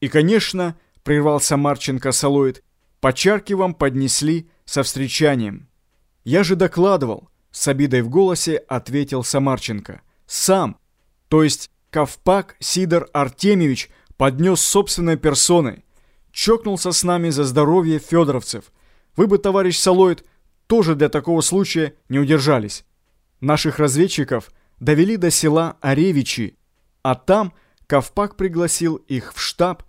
И, конечно, прервался Марченко Солоид, почарки вам поднесли со встречанием. Я же докладывал, с обидой в голосе ответил Самарченко. Сам, то есть Ковпак Сидор Артемьевич поднес собственной персоной. Чокнулся с нами за здоровье федоровцев. Вы бы, товарищ Солоид, тоже для такого случая не удержались. Наших разведчиков довели до села Оревичи, а там Ковпак пригласил их в штаб,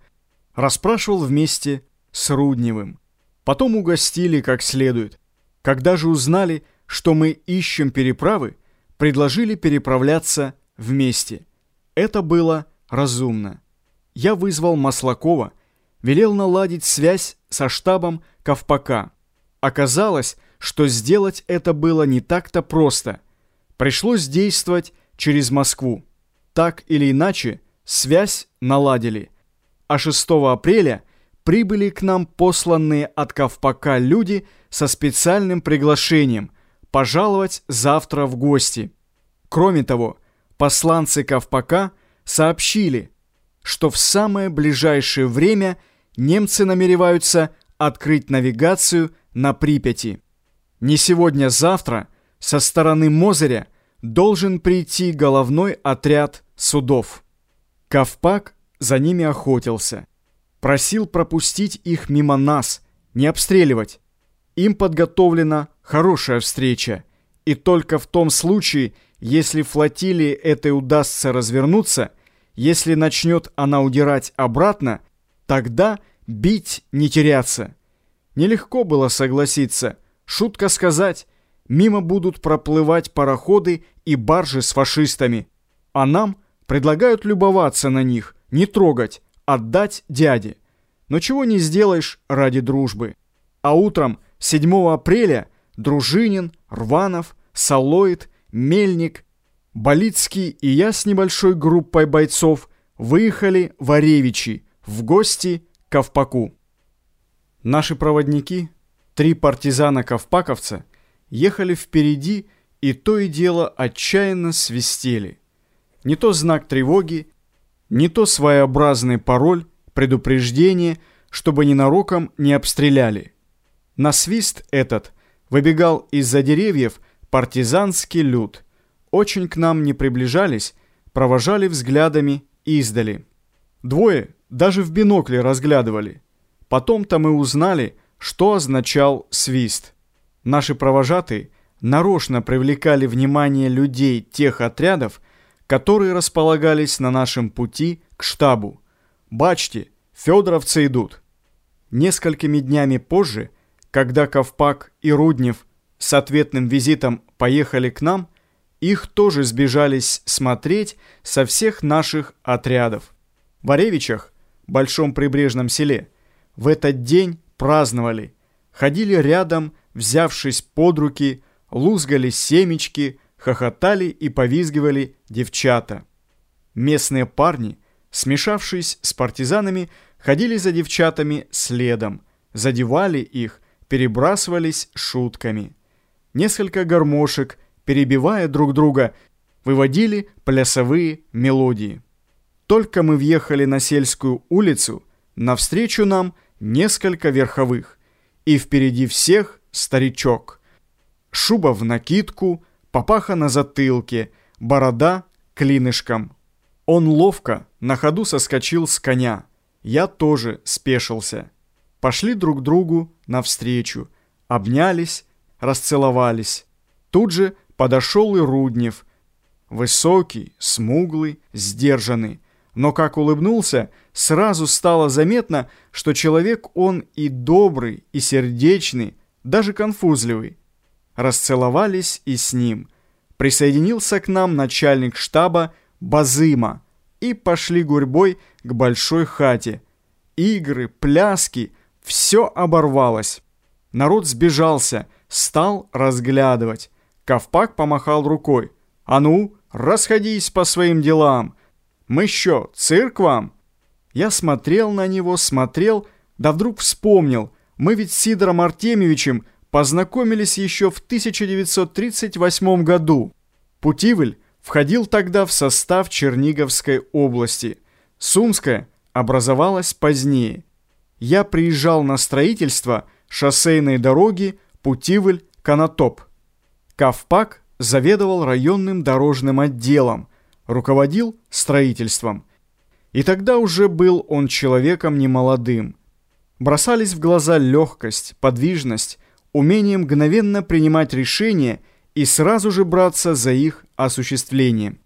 расспрашивал вместе с Рудневым. Потом угостили как следует. Когда же узнали, что мы ищем переправы, предложили переправляться вместе. Это было разумно. Я вызвал Маслакова, велел наладить связь со штабом Ковпака. Оказалось, что сделать это было не так-то просто. Пришлось действовать через Москву. Так или иначе, связь наладили. А 6 апреля прибыли к нам посланные от Ковпака люди со специальным приглашением пожаловать завтра в гости. Кроме того, посланцы Ковпака сообщили, что в самое ближайшее время немцы намереваются открыть навигацию на Припяти. Не сегодня-завтра со стороны Мозыря должен прийти головной отряд судов. Ковпак за ними охотился. Просил пропустить их мимо нас, не обстреливать. Им подготовлена хорошая встреча. И только в том случае, если флотилии этой удастся развернуться, если начнет она удирать обратно, тогда бить не теряться. Нелегко было согласиться. Шутка сказать, мимо будут проплывать пароходы и баржи с фашистами. А нам предлагают любоваться на них, не трогать, отдать дяде. Но чего не сделаешь ради дружбы. А утром 7 апреля Дружинин, Рванов, Салоид, Мельник, Болицкий и я с небольшой группой бойцов выехали в Оревичи в гости к Ковпаку. Наши проводники, три партизана-ковпаковца, ехали впереди и то и дело отчаянно свистели. Не то знак тревоги, не то своеобразный пароль, предупреждение, чтобы ненароком не обстреляли. На свист этот выбегал из-за деревьев партизанский люд – очень к нам не приближались, провожали взглядами издали. Двое даже в бинокле разглядывали. Потом-то мы узнали, что означал свист. Наши провожатые нарочно привлекали внимание людей тех отрядов, которые располагались на нашем пути к штабу. «Бачьте, федоровцы идут!» Несколькими днями позже, когда Ковпак и Руднев с ответным визитом поехали к нам, их тоже сбежались смотреть со всех наших отрядов. В Оревичах, большом прибрежном селе, в этот день праздновали. Ходили рядом, взявшись под руки, лузгали семечки, хохотали и повизгивали девчата. Местные парни, смешавшись с партизанами, ходили за девчатами следом, задевали их, перебрасывались шутками. Несколько гармошек перебивая друг друга, выводили плясовые мелодии. Только мы въехали на сельскую улицу, навстречу нам несколько верховых, и впереди всех старичок. Шуба в накидку, папаха на затылке, борода клинышком. Он ловко на ходу соскочил с коня. Я тоже спешился. Пошли друг другу навстречу, обнялись, расцеловались. Тут же подошел и Руднев. Высокий, смуглый, сдержанный. Но как улыбнулся, сразу стало заметно, что человек он и добрый, и сердечный, даже конфузливый. Расцеловались и с ним. Присоединился к нам начальник штаба Базыма и пошли гурьбой к большой хате. Игры, пляски, все оборвалось. Народ сбежался, стал разглядывать. Ковпак помахал рукой. «А ну, расходись по своим делам! Мы что, цирк вам?» Я смотрел на него, смотрел, да вдруг вспомнил. Мы ведь с Сидором Артемьевичем познакомились еще в 1938 году. Путивль входил тогда в состав Черниговской области. Сумская образовалась позднее. Я приезжал на строительство шоссейной дороги Путивль-Конотоп. Кавпак заведовал районным дорожным отделом, руководил строительством. И тогда уже был он человеком немолодым. Бросались в глаза легкость, подвижность, умение мгновенно принимать решения и сразу же браться за их осуществление.